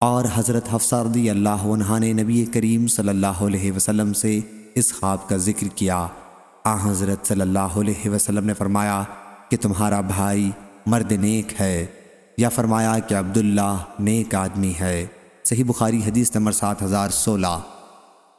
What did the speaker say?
اور حضرت حفصہ رضی اللہ عنہ نے نبی کریم صلی اللہ علیہ وسلم سے اس خواب کا ذکر کیا۔ آ حضرت صلی اللہ علیہ وسلم نے فرمایا کہ تمہارا بھائی مرد نیک ہے یا فرمایا کہ عبداللہ نیک آدمی ہے۔ صحیح بخاری حدیث نمبر سات ہزار سولہ۔